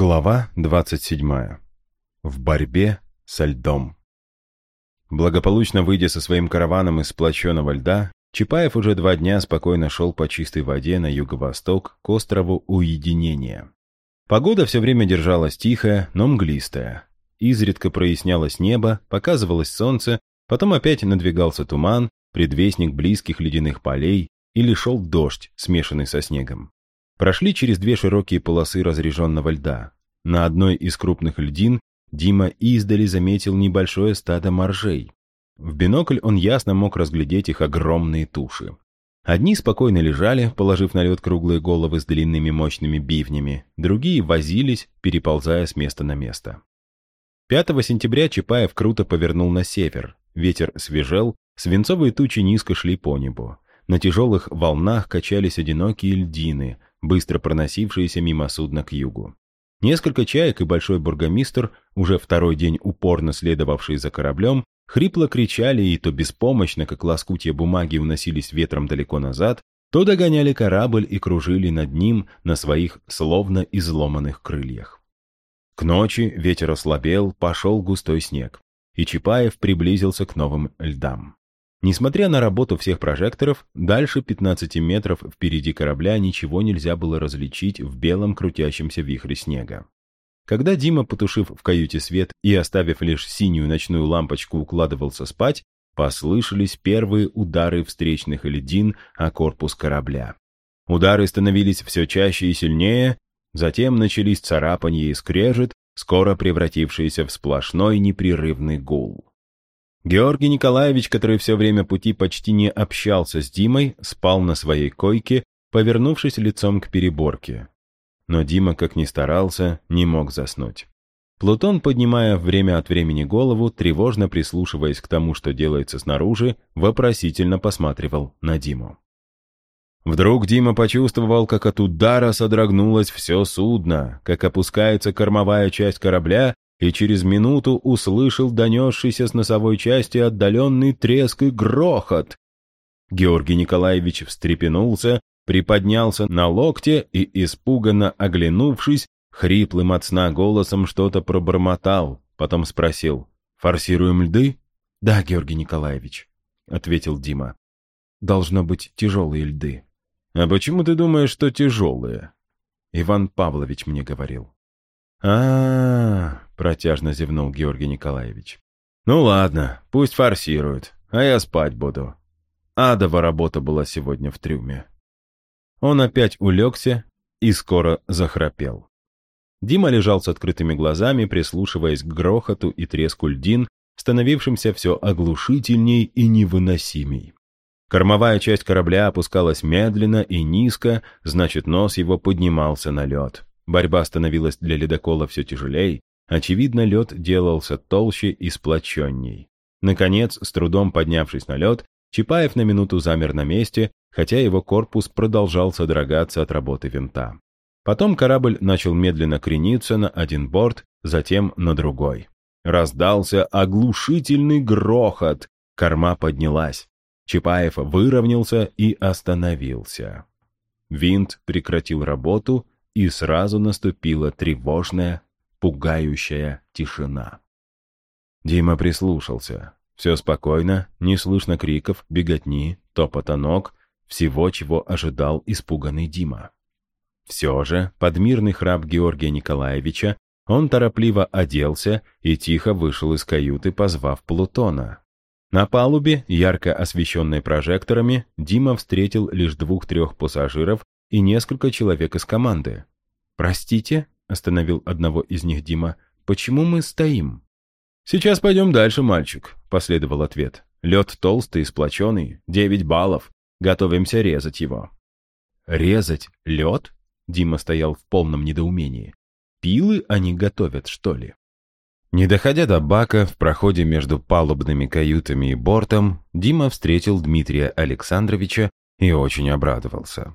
Глава 27. В борьбе со льдом. Благополучно выйдя со своим караваном из сплоченного льда, Чапаев уже два дня спокойно шел по чистой воде на юго-восток к острову Уединения. Погода все время держалась тихая, но мглистая. Изредка прояснялось небо, показывалось солнце, потом опять надвигался туман, предвестник близких ледяных полей, или шел дождь, смешанный со снегом. Прошли через две широкие полосы разреженного льда. На одной из крупных льдин Дима издали заметил небольшое стадо моржей. В бинокль он ясно мог разглядеть их огромные туши. Одни спокойно лежали, положив на лед круглые головы с длинными мощными бивнями, другие возились, переползая с места на место. 5 сентября Чапаев круто повернул на север. Ветер свежел, свинцовые тучи низко шли по небу. На тяжелых волнах качались одинокие льдины, быстро проносившиеся мимо судна к югу. Несколько чаек и большой бургомистр, уже второй день упорно следовавшие за кораблем, хрипло кричали и то беспомощно, как лоскутья бумаги уносились ветром далеко назад, то догоняли корабль и кружили над ним на своих словно изломанных крыльях. К ночи ветер ослабел, пошел густой снег, и Чапаев приблизился к новым льдам. Несмотря на работу всех прожекторов, дальше 15 метров впереди корабля ничего нельзя было различить в белом крутящемся вихре снега. Когда Дима, потушив в каюте свет и оставив лишь синюю ночную лампочку, укладывался спать, послышались первые удары встречных льдин о корпус корабля. Удары становились все чаще и сильнее, затем начались царапанье и скрежет, скоро превратившиеся в сплошной непрерывный гул. Георгий Николаевич, который все время пути почти не общался с Димой, спал на своей койке, повернувшись лицом к переборке. Но Дима, как ни старался, не мог заснуть. Плутон, поднимая время от времени голову, тревожно прислушиваясь к тому, что делается снаружи, вопросительно посматривал на Диму. Вдруг Дима почувствовал, как от удара содрогнулось все судно, как опускается кормовая часть корабля, и через минуту услышал донесшийся с носовой части отдаленный треск и грохот. Георгий Николаевич встрепенулся, приподнялся на локте и, испуганно оглянувшись, хриплым от сна голосом что-то пробормотал, потом спросил «Форсируем льды?» «Да, Георгий Николаевич», — ответил Дима. «Должно быть тяжелые льды». «А почему ты думаешь, что тяжелые?» Иван Павлович мне говорил а, протяжно зевнул Георгий Николаевич. «Ну ладно, пусть форсируют, а я спать буду. Адова работа была сегодня в трюме». Он опять улегся и скоро захрапел. Дима лежал с открытыми глазами, прислушиваясь к грохоту и треску льдин, становившимся все оглушительней и невыносимей. Кормовая часть корабля опускалась медленно и низко, значит, нос его поднимался на лед. Борьба становилась для ледокола все тяжелее, очевидно, лед делался толще и сплоченней. Наконец, с трудом поднявшись на лед, Чапаев на минуту замер на месте, хотя его корпус продолжал содрогаться от работы винта. Потом корабль начал медленно крениться на один борт, затем на другой. Раздался оглушительный грохот, корма поднялась. Чапаев выровнялся и остановился. Винт прекратил работу, и сразу наступила тревожная, пугающая тишина. Дима прислушался. Все спокойно, не слышно криков, беготни, топота ног, всего, чего ожидал испуганный Дима. Все же, под мирный храп Георгия Николаевича, он торопливо оделся и тихо вышел из каюты, позвав Плутона. На палубе, ярко освещенной прожекторами, Дима встретил лишь двух-трех пассажиров и несколько человек из команды. «Простите», — остановил одного из них Дима, — «почему мы стоим?» «Сейчас пойдем дальше, мальчик», — последовал ответ. «Лед толстый, сплоченный, девять баллов. Готовимся резать его». «Резать лед?» — Дима стоял в полном недоумении. «Пилы они готовят, что ли?» Не доходя до бака, в проходе между палубными каютами и бортом, Дима встретил Дмитрия Александровича и очень обрадовался.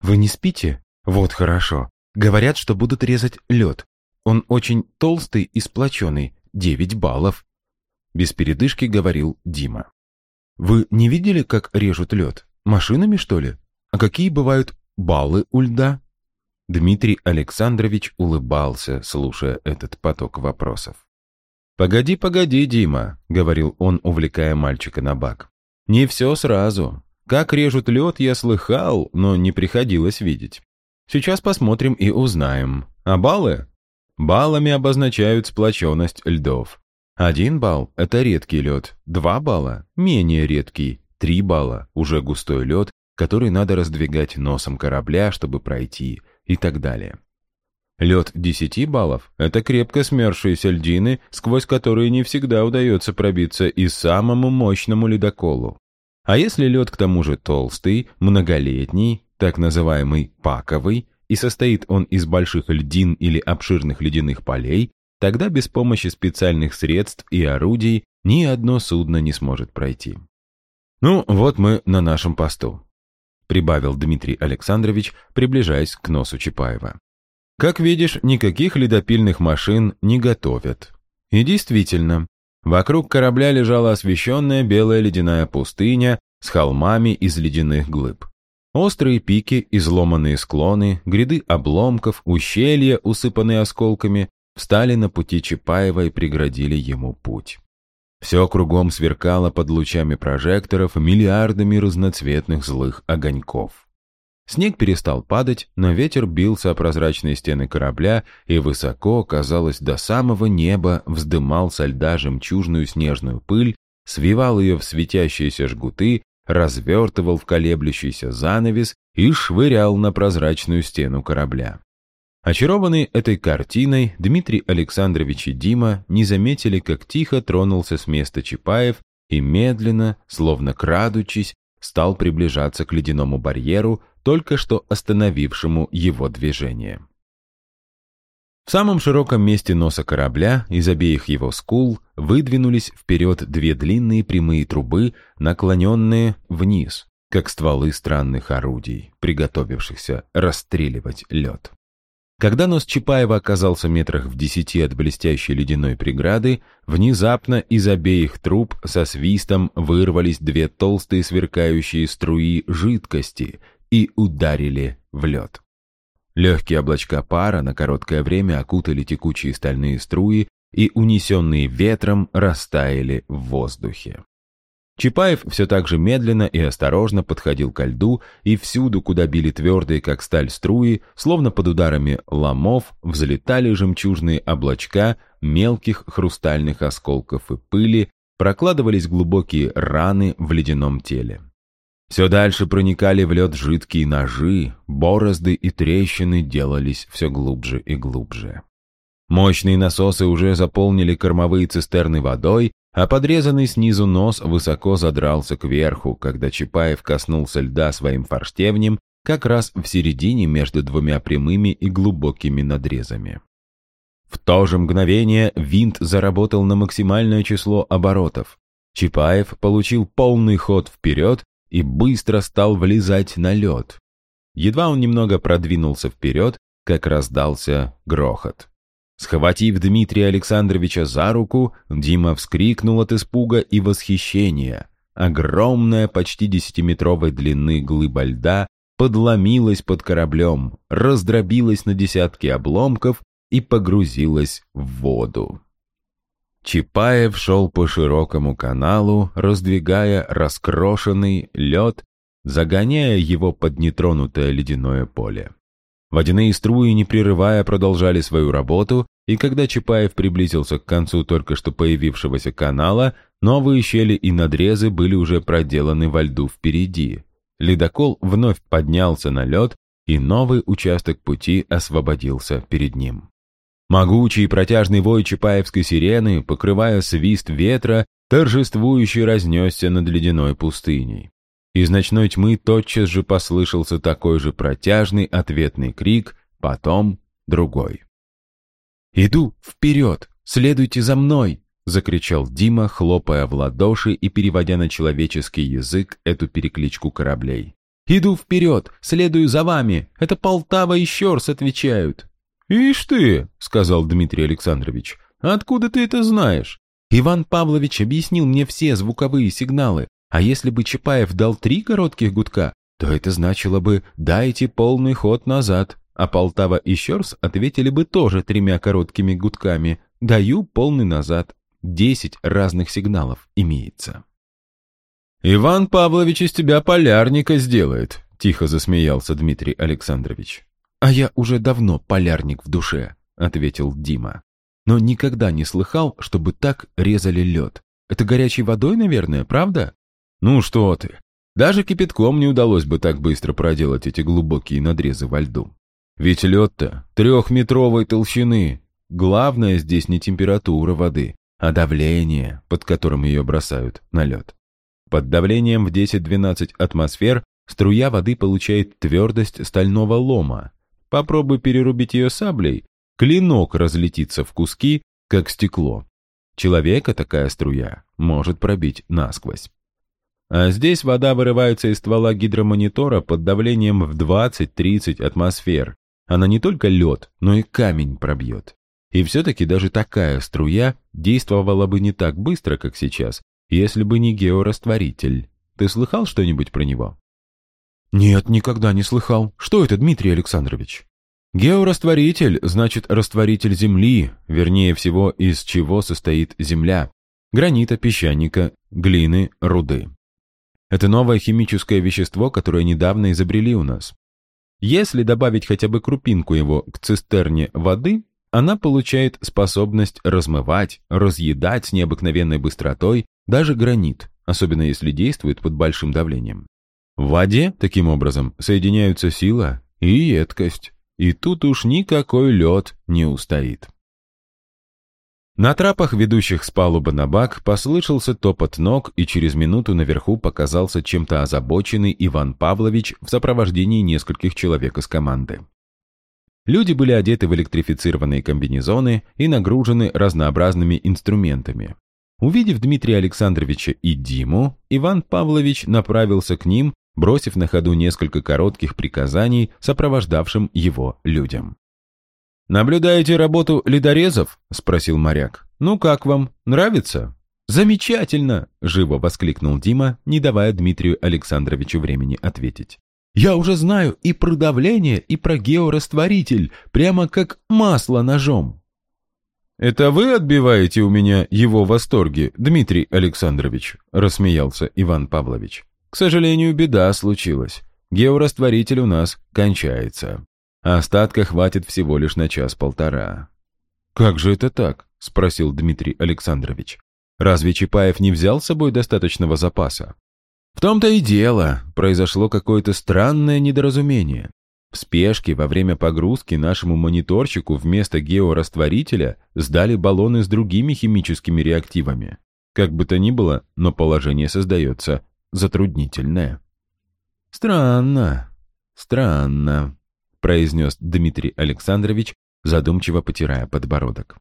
«Вы не спите? Вот хорошо. Говорят, что будут резать лед. Он очень толстый и сплоченный, 9 баллов. Без передышки говорил Дима. Вы не видели, как режут лед? Машинами, что ли? А какие бывают баллы у льда? Дмитрий Александрович улыбался, слушая этот поток вопросов. «Погоди, погоди, Дима», — говорил он, увлекая мальчика на бак. «Не все сразу. Как режут лед, я слыхал, но не приходилось видеть. Сейчас посмотрим и узнаем. А баллы? Баллами обозначают сплоченность льдов. Один балл – это редкий лед, два балла – менее редкий, три балла – уже густой лед, который надо раздвигать носом корабля, чтобы пройти, и так далее. Лед 10 баллов – это крепко смерзшиеся льдины, сквозь которые не всегда удается пробиться и самому мощному ледоколу. А если лед к тому же толстый, многолетний, так называемый паковый, и состоит он из больших льдин или обширных ледяных полей, тогда без помощи специальных средств и орудий ни одно судно не сможет пройти. «Ну, вот мы на нашем посту», — прибавил Дмитрий Александрович, приближаясь к носу Чапаева. «Как видишь, никаких ледопильных машин не готовят». И действительно, вокруг корабля лежала освещенная белая ледяная пустыня с холмами из ледяных глыб. Острые пики, изломанные склоны, гряды обломков, ущелья, усыпанные осколками, встали на пути Чапаева и преградили ему путь. Все кругом сверкало под лучами прожекторов миллиардами разноцветных злых огоньков. Снег перестал падать, но ветер бился о прозрачные стены корабля и высоко, казалось, до самого неба вздымал со льда жемчужную снежную пыль, свивал ее в светящиеся жгуты развертывал в колеблющийся занавес и швырял на прозрачную стену корабля. Очарованные этой картиной, Дмитрий Александрович и Дима не заметили, как тихо тронулся с места Чапаев и медленно, словно крадучись, стал приближаться к ледяному барьеру, только что остановившему его движение. В самом широком месте носа корабля из обеих его скул выдвинулись вперед две длинные прямые трубы, наклоненные вниз, как стволы странных орудий, приготовившихся расстреливать лед. Когда нос Чапаева оказался метрах в десяти от блестящей ледяной преграды, внезапно из обеих труб со свистом вырвались две толстые сверкающие струи жидкости и ударили в лед. Легкие облачка пара на короткое время окутали текучие стальные струи и, унесенные ветром, растаяли в воздухе. Чапаев все так же медленно и осторожно подходил ко льду, и всюду, куда били твердые, как сталь струи, словно под ударами ломов, взлетали жемчужные облачка мелких хрустальных осколков и пыли, прокладывались глубокие раны в ледяном теле. Все дальше проникали в лед жидкие ножи, борозды и трещины делались все глубже и глубже. Мощные насосы уже заполнили кормовые цистерны водой, а подрезанный снизу нос высоко задрался кверху, когда Чапаев коснулся льда своим форштевнем как раз в середине между двумя прямыми и глубокими надрезами. В то же мгновение винт заработал на максимальное число оборотов. Чапаев получил полный ход вперед и быстро стал влезать на лед. Едва он немного продвинулся вперед, как раздался грохот. Схватив Дмитрия Александровича за руку, Дима вскрикнул от испуга и восхищения. Огромная, почти десятиметровой длины глыба льда подломилась под кораблем, раздробилась на десятки обломков и погрузилась в воду. Чапаев шел по широкому каналу, раздвигая раскрошенный лед, загоняя его под нетронутое ледяное поле. Водяные струи, не прерывая, продолжали свою работу, и когда Чапаев приблизился к концу только что появившегося канала, новые щели и надрезы были уже проделаны во льду впереди. Ледокол вновь поднялся на лед, и новый участок пути освободился перед ним. Могучий протяжный вой чапаевской сирены, покрывая свист ветра, торжествующе разнесся над ледяной пустыней. Из ночной тьмы тотчас же послышался такой же протяжный ответный крик, потом другой. «Иду вперед! Следуйте за мной!» — закричал Дима, хлопая в ладоши и переводя на человеческий язык эту перекличку кораблей. «Иду вперед! Следую за вами! Это Полтава и Щерс отвечают!» «Ишь ты!» — сказал Дмитрий Александрович. «Откуда ты это знаешь?» «Иван Павлович объяснил мне все звуковые сигналы, а если бы Чапаев дал три коротких гудка, то это значило бы «дайте полный ход назад». а Полтава и Щерс ответили бы тоже тремя короткими гудками. Даю полный назад. Десять разных сигналов имеется. «Иван Павлович из тебя полярника сделает», — тихо засмеялся Дмитрий Александрович. «А я уже давно полярник в душе», — ответил Дима. «Но никогда не слыхал, чтобы так резали лед. Это горячей водой, наверное, правда?» «Ну что ты, даже кипятком не удалось бы так быстро проделать эти глубокие надрезы во льду. Ведь лед-то трехметровой толщины. Главное здесь не температура воды, а давление, под которым ее бросают на лед. Под давлением в 10-12 атмосфер струя воды получает твердость стального лома. Попробуй перерубить ее саблей, клинок разлетится в куски, как стекло. Человека такая струя может пробить насквозь. А здесь вода вырывается из ствола гидромонитора под давлением в 20-30 атмосфер. Она не только лед, но и камень пробьет. И все-таки даже такая струя действовала бы не так быстро, как сейчас, если бы не георастворитель. Ты слыхал что-нибудь про него? Нет, никогда не слыхал. Что это, Дмитрий Александрович? Георастворитель значит растворитель Земли, вернее всего, из чего состоит Земля. Гранита, песчаника, глины, руды. Это новое химическое вещество, которое недавно изобрели у нас. Если добавить хотя бы крупинку его к цистерне воды, она получает способность размывать, разъедать с необыкновенной быстротой даже гранит, особенно если действует под большим давлением. В воде, таким образом, соединяются сила и едкость, и тут уж никакой лед не устоит. На трапах, ведущих с палубы на бак, послышался топот ног, и через минуту наверху показался чем-то озабоченный Иван Павлович в сопровождении нескольких человек из команды. Люди были одеты в электрифицированные комбинезоны и нагружены разнообразными инструментами. Увидев Дмитрия Александровича и Диму, Иван Павлович направился к ним, бросив на ходу несколько коротких приказаний сопровождавшим его людям. «Наблюдаете работу ледорезов?» — спросил моряк. «Ну как вам? Нравится?» «Замечательно!» — живо воскликнул Дима, не давая Дмитрию Александровичу времени ответить. «Я уже знаю и про давление, и про георастворитель, прямо как масло ножом». «Это вы отбиваете у меня его восторги, Дмитрий Александрович?» — рассмеялся Иван Павлович. «К сожалению, беда случилась. Георастворитель у нас кончается а остатка хватит всего лишь на час-полтора. «Как же это так?» — спросил Дмитрий Александрович. «Разве Чапаев не взял с собой достаточного запаса?» «В том-то и дело. Произошло какое-то странное недоразумение. В спешке во время погрузки нашему мониторщику вместо георастворителя сдали баллоны с другими химическими реактивами. Как бы то ни было, но положение создается затруднительное». «Странно, странно», произнес Дмитрий Александрович, задумчиво потирая подбородок.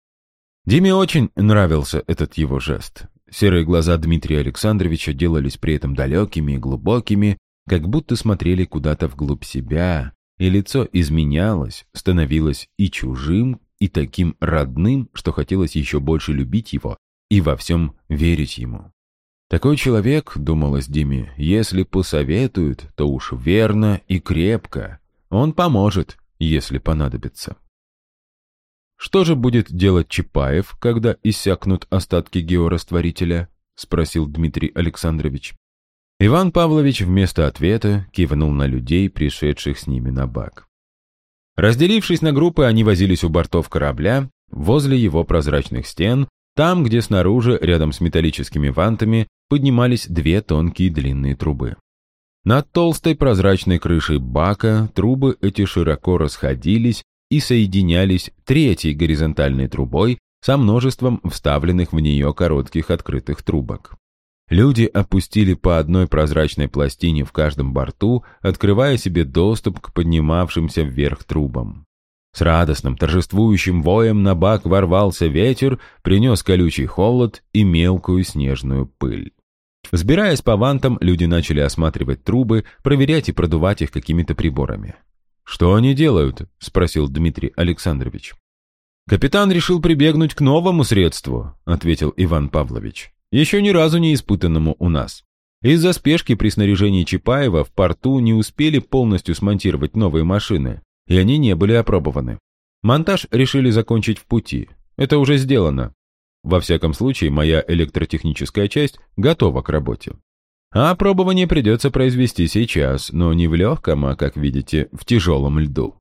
Диме очень нравился этот его жест. Серые глаза Дмитрия Александровича делались при этом далекими и глубокими, как будто смотрели куда-то вглубь себя, и лицо изменялось, становилось и чужим, и таким родным, что хотелось еще больше любить его и во всем верить ему. Такой человек, думалось Диме, если посоветуют, то уж верно и крепко, он поможет, если понадобится. «Что же будет делать Чапаев, когда иссякнут остатки георастворителя?» — спросил Дмитрий Александрович. Иван Павлович вместо ответа кивнул на людей, пришедших с ними на бак. Разделившись на группы, они возились у бортов корабля, возле его прозрачных стен, там, где снаружи, рядом с металлическими вантами, поднимались две тонкие длинные трубы. Над толстой прозрачной крышей бака трубы эти широко расходились и соединялись третьей горизонтальной трубой со множеством вставленных в нее коротких открытых трубок. Люди опустили по одной прозрачной пластине в каждом борту, открывая себе доступ к поднимавшимся вверх трубам. С радостным торжествующим воем на бак ворвался ветер, принес колючий холод и мелкую снежную пыль. Взбираясь по вантам, люди начали осматривать трубы, проверять и продувать их какими-то приборами. «Что они делают?» — спросил Дмитрий Александрович. «Капитан решил прибегнуть к новому средству», — ответил Иван Павлович. «Еще ни разу не испытанному у нас. Из-за спешки при снаряжении Чапаева в порту не успели полностью смонтировать новые машины, и они не были опробованы. Монтаж решили закончить в пути. Это уже сделано. Во всяком случае, моя электротехническая часть готова к работе. А опробование придется произвести сейчас, но не в легком, а, как видите, в тяжелом льду.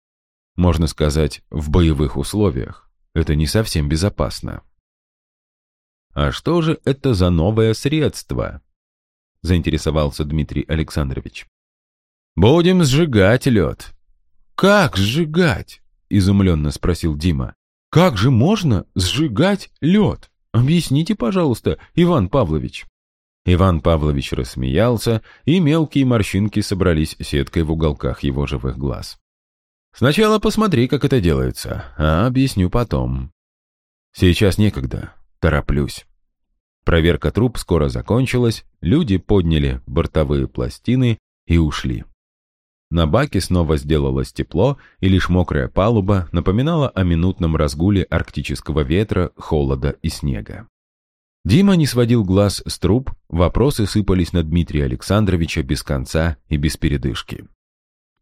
Можно сказать, в боевых условиях. Это не совсем безопасно. А что же это за новое средство? Заинтересовался Дмитрий Александрович. Будем сжигать лед. Как сжигать? Изумленно спросил Дима. Как же можно сжигать лед? Объясните, пожалуйста, Иван Павлович. Иван Павлович рассмеялся, и мелкие морщинки собрались сеткой в уголках его живых глаз. «Сначала посмотри, как это делается, а объясню потом. Сейчас некогда, тороплюсь». Проверка труб скоро закончилась, люди подняли бортовые пластины и ушли. На баке снова сделалось тепло, и лишь мокрая палуба напоминала о минутном разгуле арктического ветра, холода и снега. Дима не сводил глаз с труб, вопросы сыпались на Дмитрия Александровича без конца и без передышки.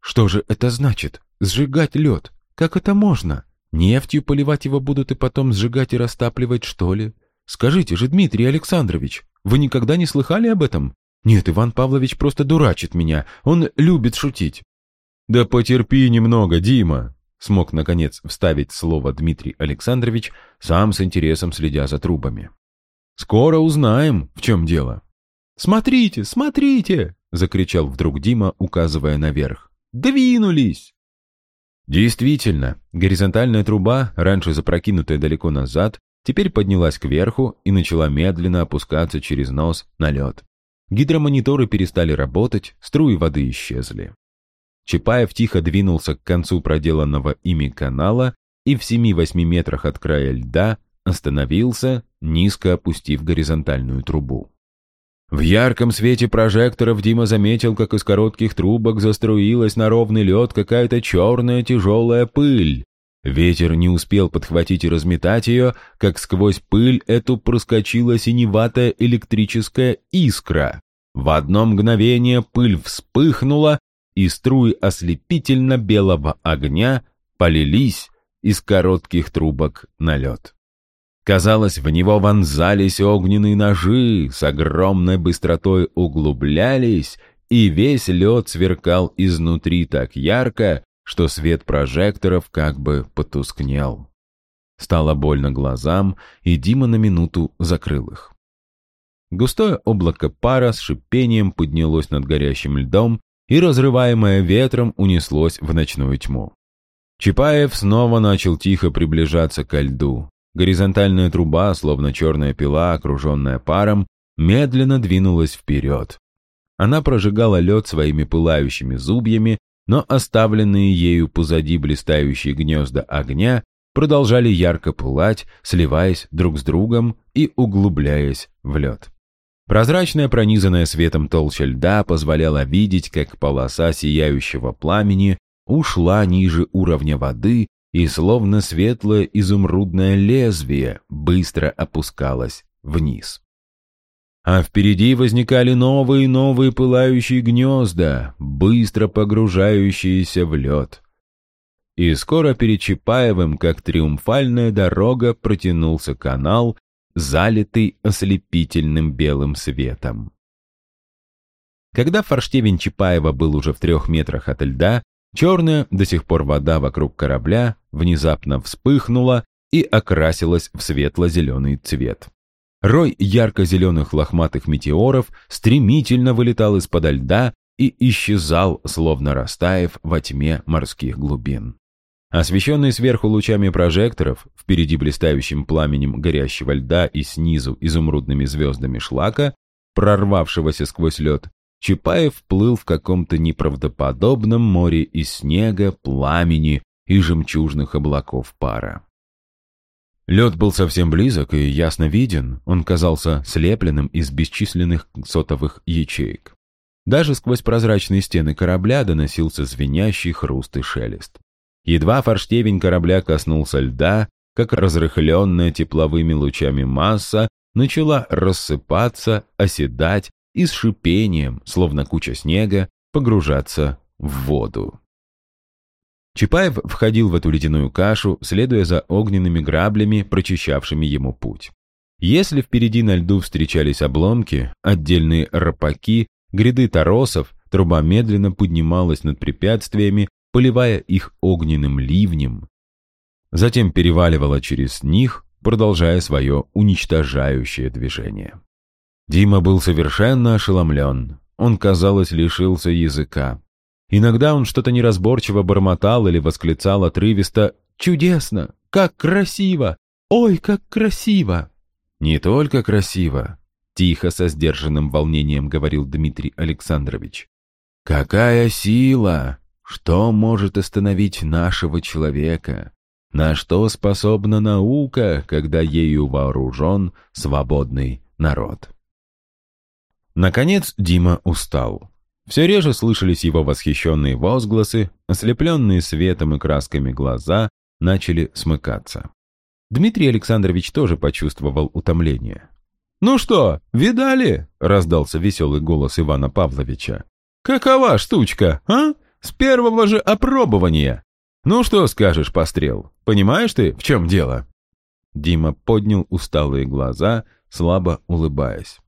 «Что же это значит? Сжигать лед? Как это можно? Нефтью поливать его будут и потом сжигать и растапливать, что ли? Скажите же, Дмитрий Александрович, вы никогда не слыхали об этом? Нет, Иван Павлович просто дурачит меня. Он любит шутить. Да потерпи немного, Дима, смог наконец вставить слово Дмитрий Александрович, сам с интересом следя за трубами. Скоро узнаем, в чем дело. Смотрите, смотрите, закричал вдруг Дима, указывая наверх. Двинулись! Действительно, горизонтальная труба, раньше запрокинутая далеко назад, теперь поднялась кверху и начала медленно опускаться через нос на лед. Гидромониторы перестали работать, струи воды исчезли. Чапаев тихо двинулся к концу проделанного ими канала и в 7-8 метрах от края льда остановился, низко опустив горизонтальную трубу. В ярком свете прожекторов Дима заметил, как из коротких трубок заструилась на ровный лед какая-то черная тяжелая пыль. Ветер не успел подхватить и разметать ее, как сквозь пыль эту проскочила синеватая электрическая искра. В одно мгновение пыль вспыхнула, и струи ослепительно-белого огня полились из коротких трубок на лед. Казалось, в него вонзались огненные ножи, с огромной быстротой углублялись, и весь лед сверкал изнутри так ярко, что свет прожекторов как бы потускнел. Стало больно глазам, и Дима на минуту закрыл их. Густое облако пара с шипением поднялось над горящим льдом и, разрываемое ветром, унеслось в ночную тьму. Чапаев снова начал тихо приближаться ко льду. Горизонтальная труба, словно черная пила, окруженная паром, медленно двинулась вперед. Она прожигала лед своими пылающими зубьями, но оставленные ею позади блистающие гнезда огня продолжали ярко пылать, сливаясь друг с другом и углубляясь в лед. Прозрачная, пронизанная светом толща льда позволяла видеть, как полоса сияющего пламени ушла ниже уровня воды и словно светлое изумрудное лезвие быстро опускалось вниз. А впереди возникали новые и новые пылающие гнезда, быстро погружающиеся в лед. И скоро перед Чапаевым, как триумфальная дорога, протянулся канал, залитый ослепительным белым светом. Когда форштевень Чапаева был уже в трех метрах от льда, черная до сих пор вода вокруг корабля внезапно вспыхнула и окрасилась в светло-зеленый цвет. Рой ярко-зеленых лохматых метеоров стремительно вылетал из-под льда и исчезал, словно растаяв во тьме морских глубин. Освещенный сверху лучами прожекторов, впереди блистающим пламенем горящего льда и снизу изумрудными звездами шлака, прорвавшегося сквозь лед, Чапаев плыл в каком-то неправдоподобном море из снега, пламени и жемчужных облаков пара. Лед был совсем близок и ясно виден, он казался слепленным из бесчисленных сотовых ячеек. Даже сквозь прозрачные стены корабля доносился звенящий хруст и шелест. Едва форштевень корабля коснулся льда, как разрыхленная тепловыми лучами масса начала рассыпаться, оседать и с шипением, словно куча снега, погружаться в воду. Чапаев входил в эту ледяную кашу, следуя за огненными граблями, прочищавшими ему путь. Если впереди на льду встречались обломки, отдельные рапаки, гряды торосов, труба медленно поднималась над препятствиями, поливая их огненным ливнем. Затем переваливала через них, продолжая свое уничтожающее движение. Дима был совершенно ошеломлен. Он, казалось, лишился языка. Иногда он что-то неразборчиво бормотал или восклицал отрывисто «Чудесно! Как красиво! Ой, как красиво!» «Не только красиво!» — тихо, со сдержанным волнением говорил Дмитрий Александрович. «Какая сила! Что может остановить нашего человека? На что способна наука, когда ею вооружен свободный народ?» Наконец Дима устал. Все реже слышались его восхищенные возгласы, ослепленные светом и красками глаза начали смыкаться. Дмитрий Александрович тоже почувствовал утомление. «Ну что, видали?» — раздался веселый голос Ивана Павловича. «Какова штучка, а? С первого же опробования! Ну что скажешь, пострел? Понимаешь ты, в чем дело?» Дима поднял усталые глаза, слабо улыбаясь.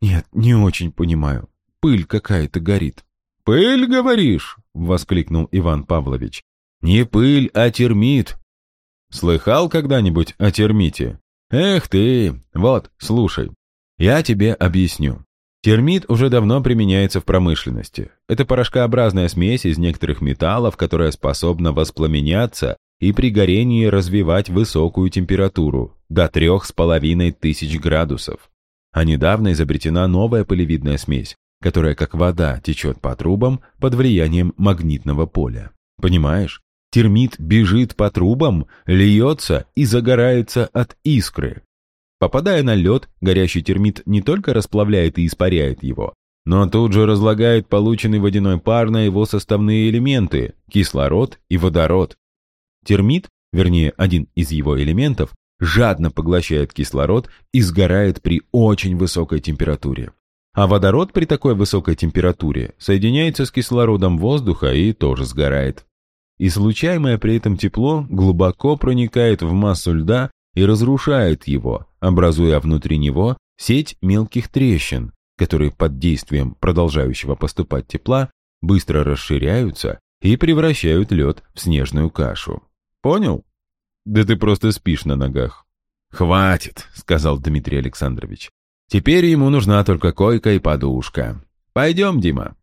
«Нет, не очень понимаю пыль какая-то горит». «Пыль, говоришь?» — воскликнул Иван Павлович. «Не пыль, а термит». «Слыхал когда-нибудь о термите?» «Эх ты! Вот, слушай. Я тебе объясню. Термит уже давно применяется в промышленности. Это порошкообразная смесь из некоторых металлов, которая способна воспламеняться и при горении развивать высокую температуру до трех с половиной тысяч градусов. А недавно изобретена новая полевидная смесь, которая как вода течет по трубам под влиянием магнитного поля. Понимаешь? Термит бежит по трубам, льется и загорается от искры. Попадая на лед, горящий термит не только расплавляет и испаряет его, но тут же разлагает полученный водяной пар на его составные элементы – кислород и водород. Термит, вернее, один из его элементов, жадно поглощает кислород и сгорает при очень высокой температуре. А водород при такой высокой температуре соединяется с кислородом воздуха и тоже сгорает. И случаемое при этом тепло глубоко проникает в массу льда и разрушает его, образуя внутри него сеть мелких трещин, которые под действием продолжающего поступать тепла быстро расширяются и превращают лед в снежную кашу. Понял? Да ты просто спишь на ногах. «Хватит», — сказал Дмитрий Александрович. Теперь ему нужна только койка и подушка. Пойдем, Дима».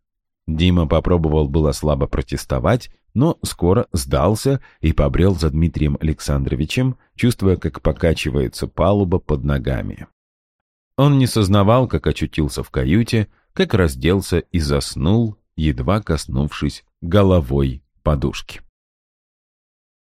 Дима попробовал было слабо протестовать, но скоро сдался и побрел за Дмитрием Александровичем, чувствуя, как покачивается палуба под ногами. Он не сознавал, как очутился в каюте, как разделся и заснул, едва коснувшись головой подушки.